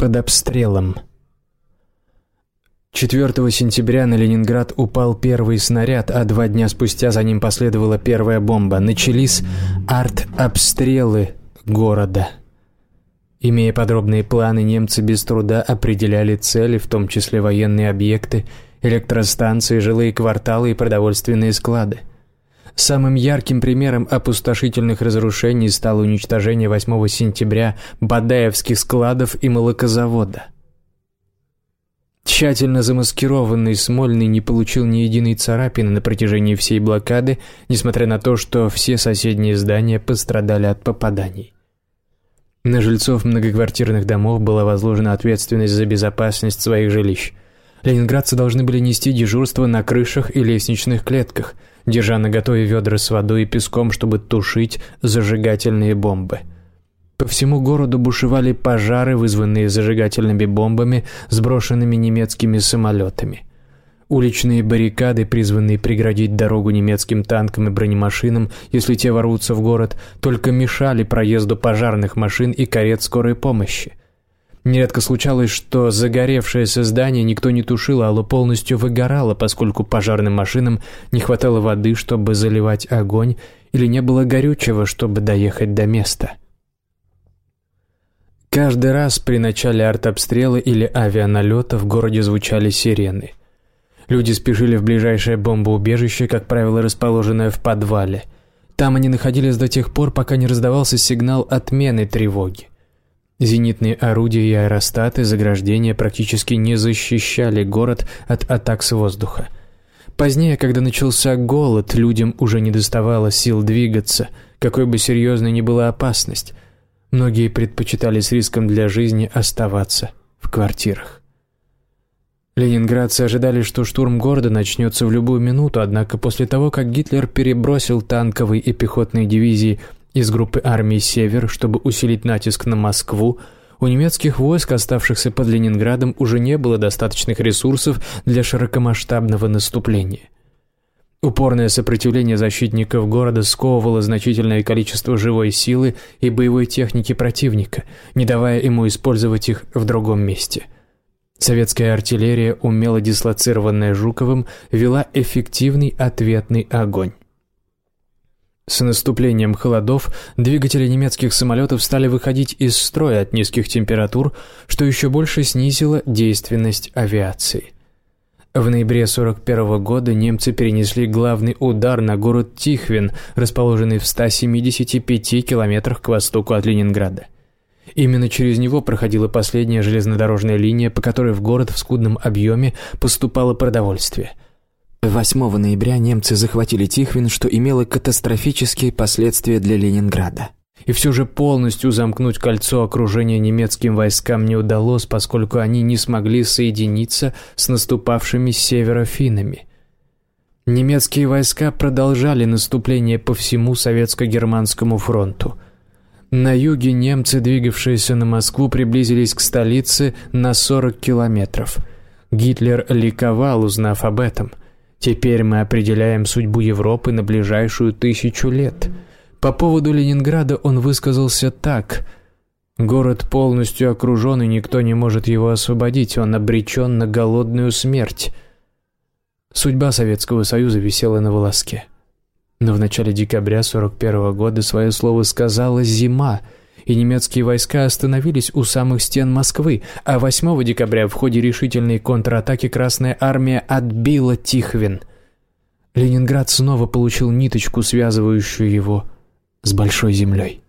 под обстрелом. 4 сентября на Ленинград упал первый снаряд, а два дня спустя за ним последовала первая бомба. Начались арт-обстрелы города. Имея подробные планы, немцы без труда определяли цели, в том числе военные объекты, электростанции, жилые кварталы и продовольственные склады. Самым ярким примером опустошительных разрушений стало уничтожение 8 сентября Бадаевских складов и молокозавода. Тщательно замаскированный Смольный не получил ни единой царапины на протяжении всей блокады, несмотря на то, что все соседние здания пострадали от попаданий. На жильцов многоквартирных домов была возложена ответственность за безопасность своих жилищ. Ленинградцы должны были нести дежурство на крышах и лестничных клетках – держа на готове ведра с водой и песком, чтобы тушить зажигательные бомбы. По всему городу бушевали пожары, вызванные зажигательными бомбами, сброшенными немецкими самолетами. Уличные баррикады, призванные преградить дорогу немецким танкам и бронемашинам, если те ворвутся в город, только мешали проезду пожарных машин и карет скорой помощи. Нередко случалось, что загоревшееся здание никто не тушил, а полностью выгорало, поскольку пожарным машинам не хватало воды, чтобы заливать огонь, или не было горючего, чтобы доехать до места. Каждый раз при начале артобстрела или авианалета в городе звучали сирены. Люди спешили в ближайшее бомбоубежище, как правило, расположенное в подвале. Там они находились до тех пор, пока не раздавался сигнал отмены тревоги. Зенитные орудия и аэростаты заграждения практически не защищали город от атак с воздуха. Позднее, когда начался голод, людям уже не доставало сил двигаться, какой бы серьезной ни была опасность. Многие предпочитали с риском для жизни оставаться в квартирах. Ленинградцы ожидали, что штурм города начнется в любую минуту, однако после того, как Гитлер перебросил танковые и пехотные дивизии из группы армии «Север», чтобы усилить натиск на Москву, у немецких войск, оставшихся под Ленинградом, уже не было достаточных ресурсов для широкомасштабного наступления. Упорное сопротивление защитников города сковывало значительное количество живой силы и боевой техники противника, не давая ему использовать их в другом месте. Советская артиллерия, умело дислоцированная Жуковым, вела эффективный ответный огонь. С наступлением холодов двигатели немецких самолетов стали выходить из строя от низких температур, что еще больше снизило действенность авиации. В ноябре 1941 года немцы перенесли главный удар на город Тихвин, расположенный в 175 километрах к востоку от Ленинграда. Именно через него проходила последняя железнодорожная линия, по которой в город в скудном объеме поступало продовольствие – 8 ноября немцы захватили Тихвин, что имело катастрофические последствия для Ленинграда. И все же полностью замкнуть кольцо окружения немецким войскам не удалось, поскольку они не смогли соединиться с наступавшими с севера финнами. Немецкие войска продолжали наступление по всему советско-германскому фронту. На юге немцы, двигавшиеся на Москву, приблизились к столице на 40 километров. Гитлер ликовал, узнав об этом – Теперь мы определяем судьбу Европы на ближайшую тысячу лет. По поводу Ленинграда он высказался так. «Город полностью окружен, и никто не может его освободить. Он обречен на голодную смерть». Судьба Советского Союза висела на волоске. Но в начале декабря 41 года свое слово сказала «зима», и немецкие войска остановились у самых стен Москвы, а 8 декабря в ходе решительной контратаки Красная Армия отбила Тихвин. Ленинград снова получил ниточку, связывающую его с Большой Землей.